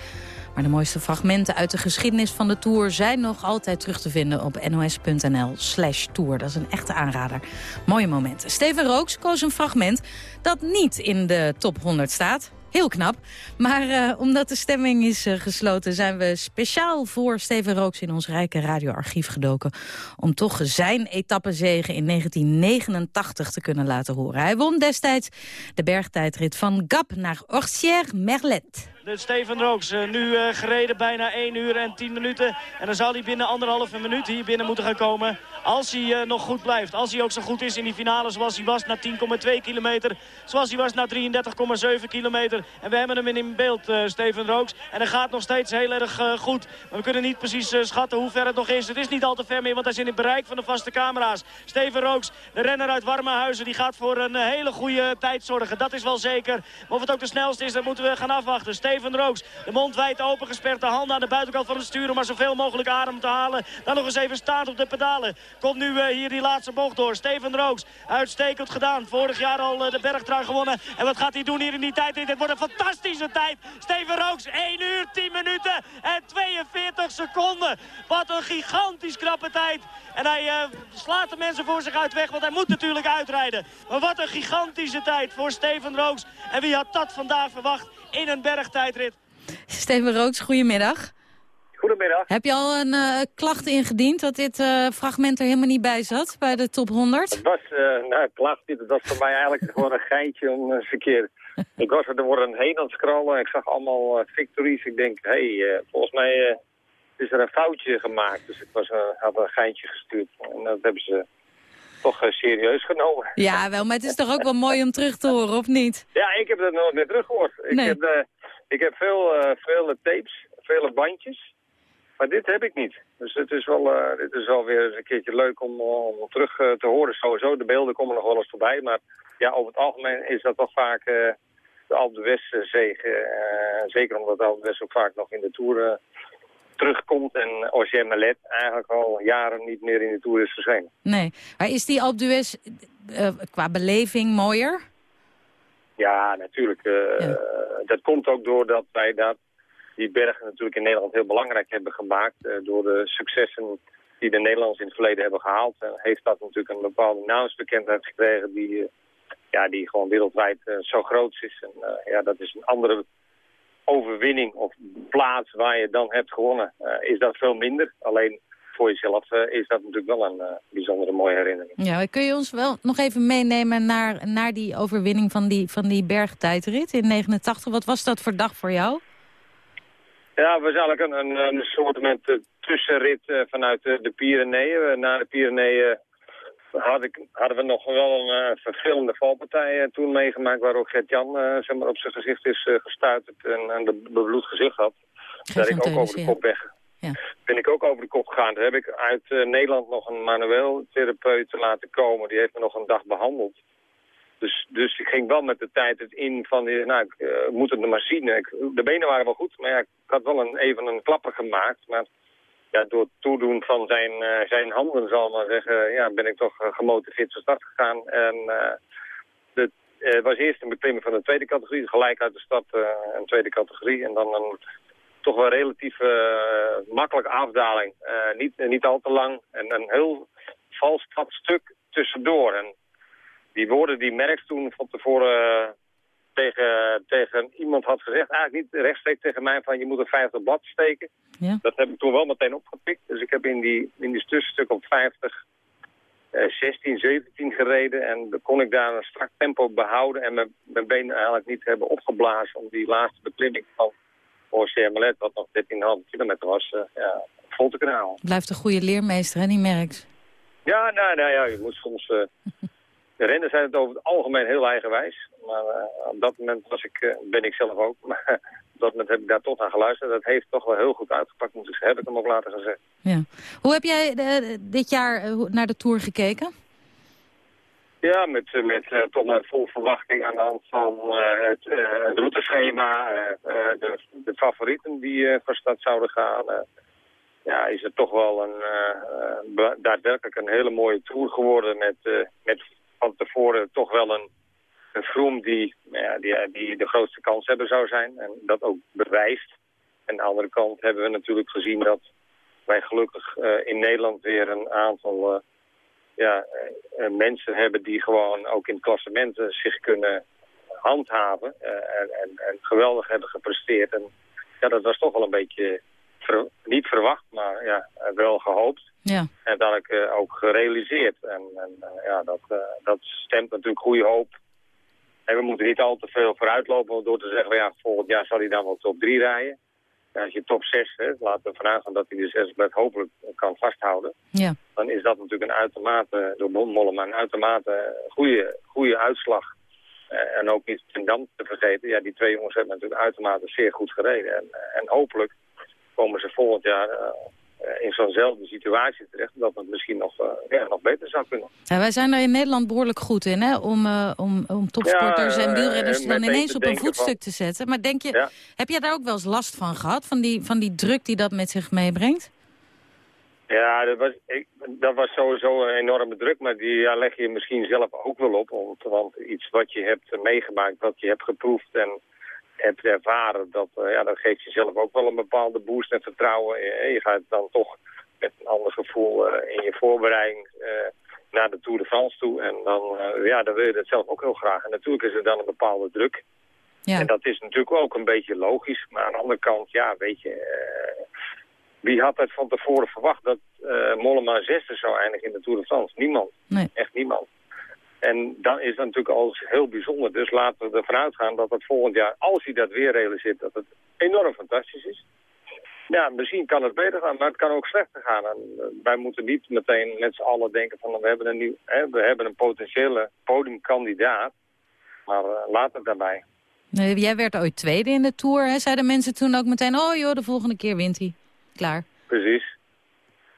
Maar de mooiste fragmenten uit de geschiedenis van de Tour... zijn nog altijd terug te vinden op nos.nl slash tour. Dat is een echte aanrader. Mooie momenten. Steven Rooks koos een fragment dat niet in de top 100 staat. Heel knap. Maar uh, omdat de stemming is uh, gesloten... zijn we speciaal voor Steven Rooks in ons rijke radioarchief gedoken... om toch zijn etappezegen in 1989 te kunnen laten horen. Hij won destijds de bergtijdrit van Gap naar Orsières-Merlet. De Steven Rooks, uh, nu gereden bijna 1 uur en 10 minuten. En dan zal hij binnen anderhalve minuut hier binnen moeten gaan komen. Als hij uh, nog goed blijft. Als hij ook zo goed is in die finale zoals hij was na 10,2 kilometer. Zoals hij was na 33,7 kilometer. En we hebben hem in beeld, Steven Rooks. En hij gaat nog steeds heel erg goed. Maar we kunnen niet precies schatten hoe ver het nog is. Het is niet al te ver meer, want hij is in het bereik van de vaste camera's. Steven Rooks, de renner uit Warmenhuizen, die gaat voor een hele goede tijd zorgen. Dat is wel zeker. Maar of het ook de snelste is, dat moeten we gaan afwachten. Steven Rooks. De mond wijd opengesperd, de handen aan de buitenkant van het stuur... om maar zoveel mogelijk adem te halen. Dan nog eens even staand op de pedalen. Komt nu uh, hier die laatste bocht door. Steven Rooks, uitstekend gedaan. Vorig jaar al uh, de bergtrui gewonnen. En wat gaat hij doen hier in die tijd? Dit wordt een fantastische tijd. Steven Rooks, 1 uur, 10 minuten en 42 seconden. Wat een gigantisch knappe tijd. En hij uh, slaat de mensen voor zich uit weg, want hij moet natuurlijk uitrijden. Maar wat een gigantische tijd voor Steven Rooks. En wie had dat vandaag verwacht in een bergtijdrit? Steven Rooks, goedemiddag. Goedemiddag. Heb je al een uh, klacht ingediend dat dit uh, fragment er helemaal niet bij zat bij de top 100? Het was, uh, nou, klacht. Het was voor mij eigenlijk gewoon een geintje om eens een keer... ik was er worden heen aan het scrollen. Ik zag allemaal victories. Ik denk, hé, hey, volgens mij is er een foutje gemaakt. Dus ik was, had een geintje gestuurd. En dat hebben ze toch serieus genomen. Ja, wel, maar het is toch ook wel mooi om terug te horen, of niet? Ja, ik heb dat nooit meer teruggehoord. Ik nee. heb, ik heb veel, vele tapes, vele bandjes, maar dit heb ik niet. Dus het is wel, dit is wel weer eens een keertje leuk om, om terug te horen. Sowieso, de beelden komen nog wel eens voorbij, maar ja, over het algemeen is dat toch vaak de Alpe d'Huez zegen. zeker omdat de Alpe d'Huez ook vaak nog in de Tour terugkomt en Ogier Malet eigenlijk al jaren niet meer in de Tour is verschenen. Nee, maar is die uh, qua beleving mooier? Ja, natuurlijk. Uh, ja. Dat komt ook doordat wij dat, die bergen natuurlijk in Nederland heel belangrijk hebben gemaakt. Uh, door de successen die de Nederlanders in het verleden hebben gehaald. heeft dat natuurlijk een bepaalde naamsbekendheid gekregen die, ja, die gewoon wereldwijd zo groot is. En ja, dat is een andere overwinning of plaats waar je dan hebt gewonnen, is dat veel minder. Alleen voor jezelf is dat natuurlijk wel een bijzondere mooie herinnering. Ja, kun je ons wel nog even meenemen naar, naar die overwinning van die, van die bergtijdrit in 89? Wat was dat voor dag voor jou? Ja, het was eigenlijk een, een, een soort met tussenrit vanuit de Pyreneeën. Na de Pyreneeën had ik, hadden we nog wel een uh, vervelende valpartij uh, toen meegemaakt... waar ook Gert-Jan uh, zeg maar op zijn gezicht is gestuiterd en, en de bebloed gezicht had. Daar ik ook over de kop weg. Ja. Ben ik ook over de kop gegaan. Daar heb ik uit Nederland nog een manueel therapeut laten komen. Die heeft me nog een dag behandeld. Dus, dus ik ging wel met de tijd het in van, nou, ik moet het nog maar zien. De benen waren wel goed, maar ja, ik had wel een, even een klapper gemaakt. Maar ja, door het toedoen van zijn, uh, zijn handen, zal ik maar zeggen, ja, ben ik toch gemotiveerd van start gegaan. En het was eerst een beklimming van de tweede categorie, gelijk uit de stad een tweede categorie. En dan toch wel relatief makkelijke afdaling. niet, niet al te lang en een heel vals stuk tussendoor. En die woorden die Merks toen van tevoren tegen, tegen iemand had gezegd, eigenlijk niet rechtstreeks tegen mij van je moet een 50 blad steken. Ja. Dat heb ik toen wel meteen opgepikt. Dus ik heb in die, in die tussenstuk op 50, eh, 16, 17 gereden. En dan kon ik daar een strak tempo behouden en mijn, mijn benen eigenlijk niet hebben opgeblazen om die laatste beklimming van Orsier wat nog 13,5 kilometer was, uh, ja, vol te kunnen halen. Blijft een goede leermeester, hè, die Merks? Ja, nou, nou ja, je moet soms... Uh, de renners zijn het over het algemeen heel eigenwijs. Maar uh, op dat moment was ik, uh, ben ik zelf ook. Maar op dat moment heb ik daar toch naar geluisterd. Dat heeft toch wel heel goed uitgepakt, moet ik zeggen. Heb ik hem ook later gezegd. Ja. Hoe heb jij uh, dit jaar naar de Tour gekeken? Ja, met, eh, met eh, toch met vol verwachting aan de hand van eh, het, eh, het routeschema, eh, eh, de, de favorieten die eh, van stad zouden gaan. eh, ja, is het toch wel een, eh, eh, be- daadwerkelijk een hele mooie tour geworden met, eh, met van tevoren toch wel een, een Vroom die, nou ja, die, die de grootste kans hebben zou zijn en dat ook bewijst. Aan de andere kant hebben we natuurlijk gezien dat wij gelukkig eh, in Nederland weer een aantal eh, ja, eh, mensen hebben die gewoon ook in het klassement eh, zich kunnen handhaven en, en, en geweldig hebben gepresteerd. En ja, dat was toch wel een beetje niet verwacht, maar ja, wel gehoopt. Ja. En dat ik ook gerealiseerd. En, en eh, ja, dat, eh, dat stemt natuurlijk goede hoop. En we moeten niet al te veel vooruitlopen door te zeggen, van, ja, volgend jaar zal hij dan wel top 3 rijden. Als je top 6, hè, laten we vanuit gaan dat hij de 6 plek hopelijk kan vasthouden Ja. dan is dat natuurlijk een uitermate, door Bon Mollema, een uitermate goede, goede uitslag. Eh, en ook niet ten dam te vergeten, ja, die twee jongens hebben natuurlijk uitermate zeer goed gereden. En, eh, en hopelijk komen ze volgend jaar eh, eh, in zo'nzelfde situatie terecht, dat het misschien nog, eh, ja, nog beter zou kunnen. Ja, wij zijn er in Nederland behoorlijk goed in, hè? Om, eh, om, om topsporters Ja, en eh, wielrenners dan ineens op een voetstuk van- te zetten. Maar denk je, heb jij daar ook wel eens last van gehad? Van die, van die druk die dat met zich meebrengt? Ja, dat was, ik, dat was sowieso een enorme druk, maar die ja, leg je misschien zelf ook wel op. Want, want iets wat je hebt meegemaakt, wat je hebt geproefd en hebt ervaren, dat, eh, ja, dat geeft jezelf ook wel een bepaalde boost en vertrouwen. Eh, Je gaat dan toch met een ander gevoel eh, in je voorbereiding eh, naar de Tour de France toe. En dan, eh, ja, dan wil je dat zelf ook heel graag. En natuurlijk is er dan een bepaalde druk. Ja. En dat is natuurlijk ook een beetje logisch. Maar aan de andere kant, ja, weet je... eh, wie had het van tevoren verwacht dat eh Mollema zesde zou eindigen in de Tour de France? Niemand. Nee. Echt niemand. En dan is dat natuurlijk al heel bijzonder. Dus laten we ervan uitgaan dat het volgend jaar, als hij dat weer realiseert, dat het enorm fantastisch is. Ja, misschien kan het beter gaan, maar het kan ook slechter gaan. En eh, wij moeten niet meteen met z'n allen denken van we hebben een, nieuw, hè, we hebben een potentiële podiumkandidaat. Maar eh, laat het daarbij. Jij werd ooit tweede in de Tour, hè? Zeiden mensen toen ook meteen, oh joh, de volgende keer wint hij. Klaar. Precies.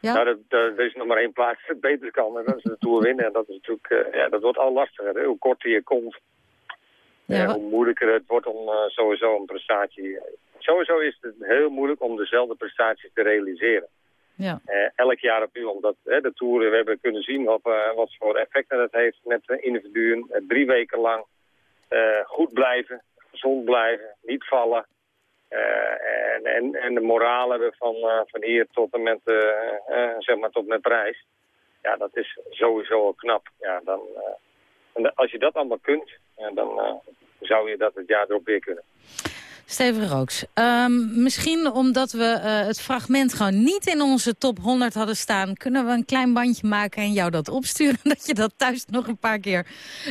Ja. Nou, dat, dat- er is nog maar één plaats dat het beter kan. En dat is de Tour winnen. En dat is natuurlijk, eh, ja, dat wordt al lastiger. Hè? Hoe korter je komt, Ja, eh, hoe moeilijker het wordt om eh, sowieso een prestatie... Sowieso is het heel moeilijk om dezelfde prestaties te realiseren. Ja. Elk jaar opnieuw, omdat hè, de Tour, we hebben kunnen zien wat, wat voor effecten dat heeft met individuen. Drie weken lang goed blijven, gezond blijven, niet vallen. Eh, en, en, en de moraal hebben van, eh, van hier tot en met, eh, zeg maar tot met prijs. Ja, dat is sowieso al knap. Ja, dan, en als je dat allemaal kunt, dan zou je dat het jaar erop weer kunnen. Steven Rooks, ehm, misschien omdat we eh, het fragment gewoon niet in onze top 100 hadden staan... kunnen we een klein bandje maken en jou dat opsturen... dat je dat thuis nog een paar keer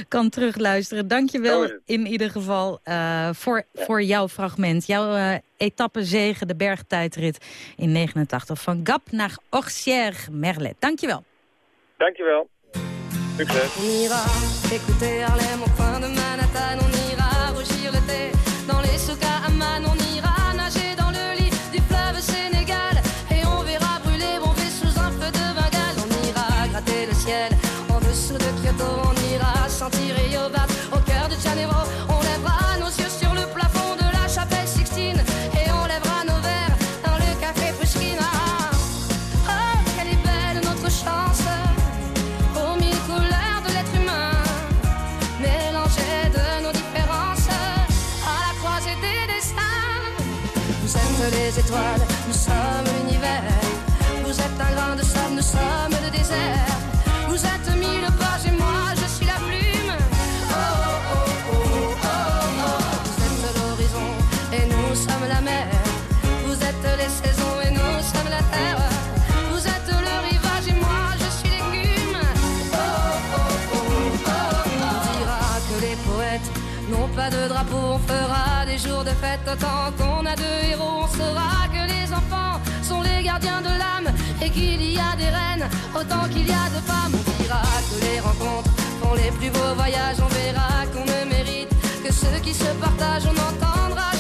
kan terugluisteren. Dank je wel het. in ieder geval eh, voor, voor jouw fragment. Jouw eh etappezege, de bergtijdrit in 89. Van Gap naar Orsières-Merlet. Dank je wel. Dankjewel. Succes. On ira nous sommes l'univers. Vous êtes un grain de sable, nous sommes le désert. Vous êtes mille pages et moi je suis la plume. Oh, oh, oh, oh, oh. Vous êtes l'horizon et nous sommes la mer. Vous êtes les saisons et nous sommes la terre. Vous êtes le rivage et moi je suis l'écume. Oh, oh, oh, oh, oh. On dira que les poètes n'ont pas de drapeau. On fera des jours de fête autant qu'on de l'âme et qu'il y a des reines autant qu'il y a de femmes. On dira que les rencontres font les plus beaux voyages. On verra qu'on ne mérite que ceux qui se partagent. On entendra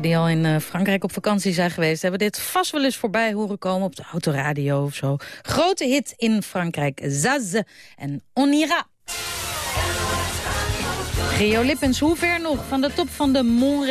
Die al in eh, Frankrijk op vakantie zijn geweest... hebben dit vast wel eens voorbij horen komen op de autoradio of zo. Grote hit in Frankrijk, Zaz en On ira. Geo Lippens, hoe ver nog van de top van de Mont?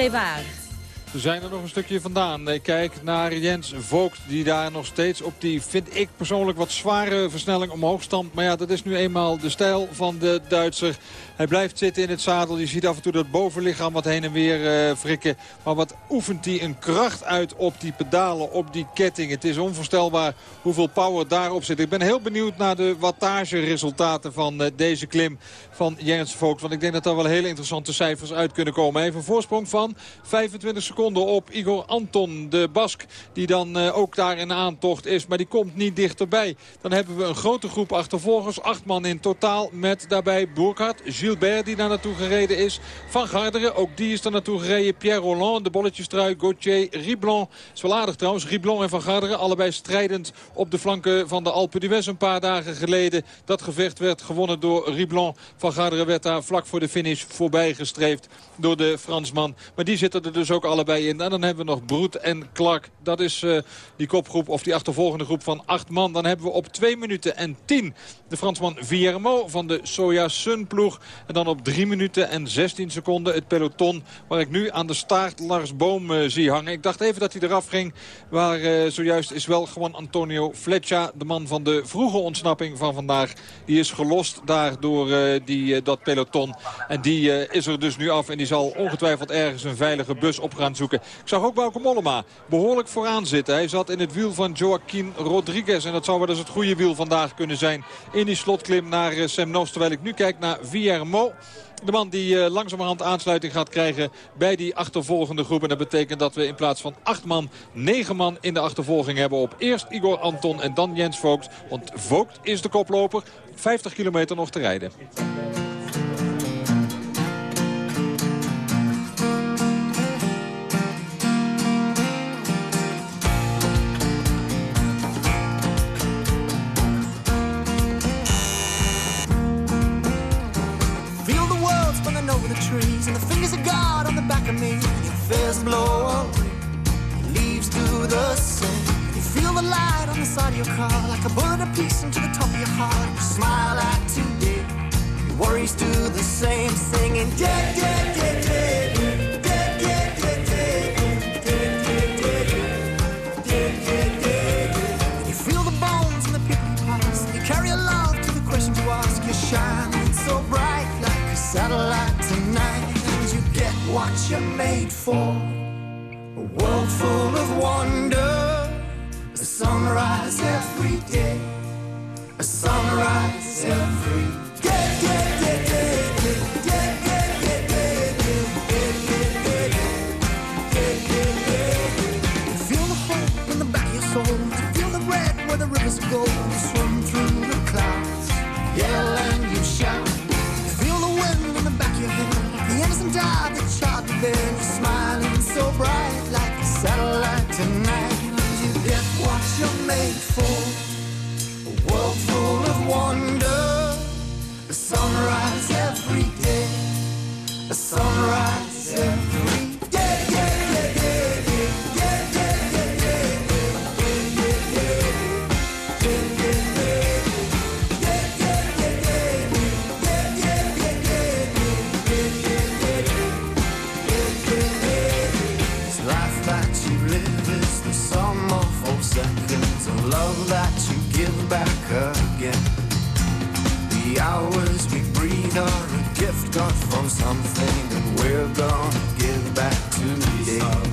We zijn er nog een stukje vandaan. Ik kijk naar Jens Vogt die daar nog steeds op die, vind ik persoonlijk, wat zware versnelling omhoog stampt. Maar ja, dat is nu eenmaal de stijl van de Duitser. Hij blijft zitten in het zadel. Je ziet af en toe dat bovenlichaam wat heen en weer uh, frikken. Maar wat oefent hij een kracht uit op die pedalen, op die ketting. Het is onvoorstelbaar hoeveel power daarop zit. Ik ben heel benieuwd naar de wattageresultaten van uh, deze klim van Jens Vogt. Want ik denk dat daar wel hele interessante cijfers uit kunnen komen. Even een voorsprong van 25 seconden op Igor Anton, de Bask. Die dan uh, ook daar in aantocht is. Maar die komt niet dichterbij. Dan hebben we een grote groep achtervolgers. Acht man in totaal met daarbij Burkhardt, Gilbert die daar naartoe gereden is. Van Garderen, ook die is daar naartoe gereden. Pierre Roland, de bolletjestrui, Gauthier, Riblon. Is wel aardig trouwens. Riblon en Van Garderen, allebei strijdend op de flanken van de Alpe d'Huez een paar dagen geleden. Dat gevecht werd gewonnen door Riblon. Van Garderen werd daar vlak voor de finish voorbij gestreefd door de Fransman. Maar die zitten er dus ook allebei En dan hebben we nog Broet en Clark. Dat is uh, die kopgroep of die achtervolgende groep van acht man. Dan hebben we op 2 minuten en 10 de Fransman Viermo van de Soja Sun ploeg. En dan op 3 minuten en 16 seconden het peloton waar ik nu aan de staart Lars Boom uh, zie hangen. Ik dacht even dat hij eraf ging. Waar uh, zojuist is wel gewoon Antonio Fletcher, de man van de vroege ontsnapping van vandaag. Die is gelost daar door uh, die, dat peloton. En die is er dus nu af en die zal ongetwijfeld ergens een veilige bus op gaan zoeken. Ik zag ook Bauke Mollema behoorlijk vooraan zitten. Hij zat in het wiel van Joaquin Rodriguez. En dat zou wel eens het goede wiel vandaag kunnen zijn in die slotklim naar Semnos. Terwijl ik nu kijk naar Villermo. De man die uh, langzamerhand aansluiting gaat krijgen bij die achtervolgende groep. En dat betekent dat we in plaats van acht man, negen man in de achtervolging hebben op eerst Igor Anton en dan Jens Vogt. Want Vogt is de koploper. 50 kilometer nog te rijden. need a gift got from something, and we're gonna give back to it. To.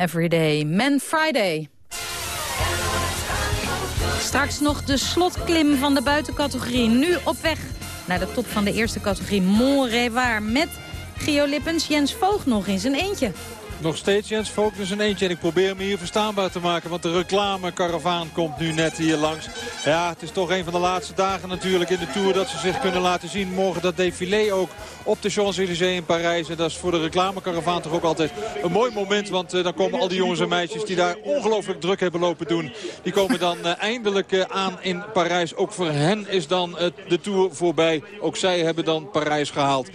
Everyday, Man Friday. Straks nog de slotklim van de buitencategorie. Nu op weg naar de top van de eerste categorie Montrévar. Met Gio Lippens, Jens Voogd nog in zijn eentje. Nog steeds Jens Vogt in eentje. En ik probeer hem hier verstaanbaar te maken. Want de reclamekaravaan komt nu net hier langs. Ja, het is toch een van de laatste dagen natuurlijk in de Tour dat ze zich kunnen laten zien. Morgen dat défilé ook op de Champs-Élysées in Parijs. En dat is voor de reclamekaravaan toch ook altijd een mooi moment. Want uh, dan komen al die jongens en meisjes die daar ongelooflijk druk hebben lopen doen. Die komen dan uh, eindelijk uh, aan in Parijs. Ook voor hen is dan de Tour voorbij. Ook zij hebben dan Parijs gehaald.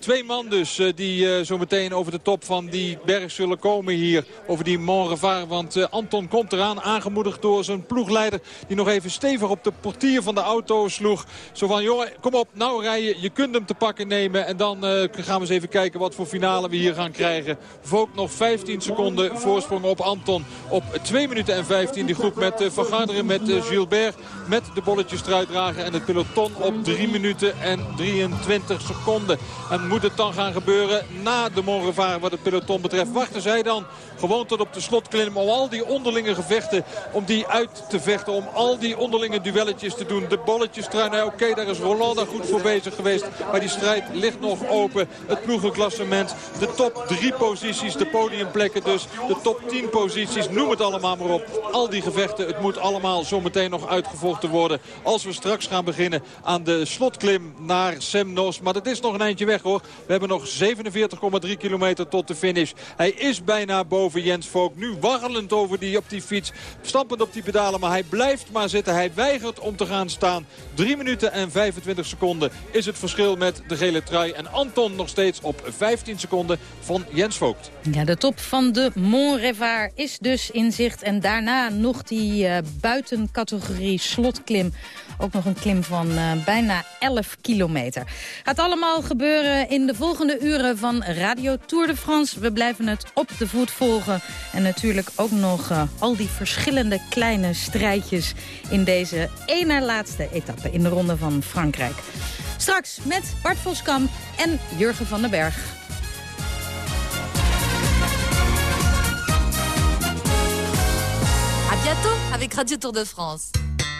twee man dus die zo meteen over de top van die zullen komen hier. Over die Montrevar. Want Anton komt eraan. Aangemoedigd door zijn ploegleider. Die nog even stevig op de portier van de auto sloeg. Zo van, jongen, kom op, nou rijden. Je kunt hem te pakken nemen. En dan uh, gaan we eens even kijken wat voor finale we hier gaan krijgen. Vogt nog 15 seconden voorsprong op Anton. Op 2 minuten en 15 die groep met Van Garderen, met Gilbert. Met de bolletjes dragen en het peloton op 3 minuten en 23 seconden. En moet het dan gaan gebeuren na de Monrevaar wat het peloton betreft. Wachten zij dan gewoon tot op de slotklim om al die onderlinge gevechten, om die uit te vechten. Om al die onderlinge duelletjes te doen. De bolletjes trui, nou, oké, daar is Roland daar goed voor bezig geweest. Maar die strijd ligt nog open. Het ploegenklassement, de top drie posities, de podiumplekken dus. De top 10 posities, noem het allemaal maar op. Al die gevechten, het moet allemaal zometeen nog uitgevochten worden. Als we straks gaan beginnen aan de slotklim naar Semnos. Maar dat is nog een eindje weg hoor. We hebben nog 47,3 kilometer tot de finish. Hij is bijna boven Jens Vogt. Nu waggelend over die, op die fiets. Stampend op die pedalen. Maar hij blijft maar zitten. Hij weigert om te gaan staan. 3 minuten en 25 seconden is het verschil met de gele trui. En Anton nog steeds op 15 seconden van Jens Vogt. Ja, de top van de Montrevaar is dus in zicht. En daarna nog die uh, buitencategorie slotklim. Ook nog een klim van uh, bijna 11 kilometer. Gaat allemaal gebeuren in de volgende uren van Radio Tour de France. We blijven het op de voet volgen. En natuurlijk ook nog uh, al die verschillende kleine strijdjes... in deze na laatste etappe in de Ronde van Frankrijk. Straks met Bart Voskamp en Jurgen van den Berg. Bientôt avec Radio Tour de France.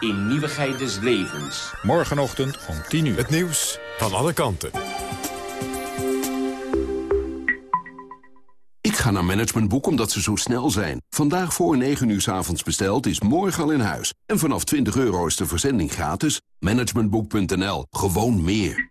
in nieuwigheid des levens. Morgenochtend om 10 uur. Het nieuws van alle kanten. Ik ga naar Managementboek omdat ze zo snel zijn. Vandaag voor 9 uur s avonds besteld is morgen al in huis. En vanaf 20 euro is de verzending gratis. Managementboek.nl. Gewoon meer.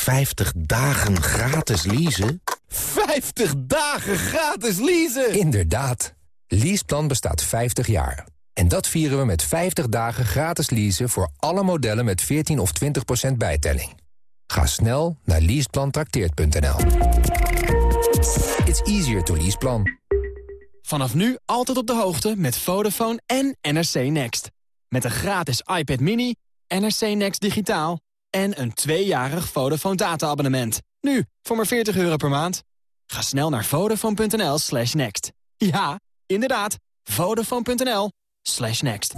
50 dagen gratis leasen. 50 dagen gratis leasen! Inderdaad. Leaseplan bestaat 50 jaar. En dat vieren we met 50 dagen gratis leasen voor alle modellen met 14 of 20% bijtelling. Ga snel naar leaseplantrakteert.nl. It's easier to leaseplan. Vanaf nu altijd op de hoogte met Vodafone en NRC Next. Met een gratis iPad mini, NRC Next digitaal en een tweejarig Vodafone data-abonnement. Nu, voor maar 40 euro per maand. Ga snel naar vodafone.nl slash next. Ja, inderdaad, vodafone.nl slash next.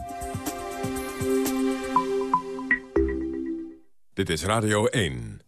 Dit is Radio 1.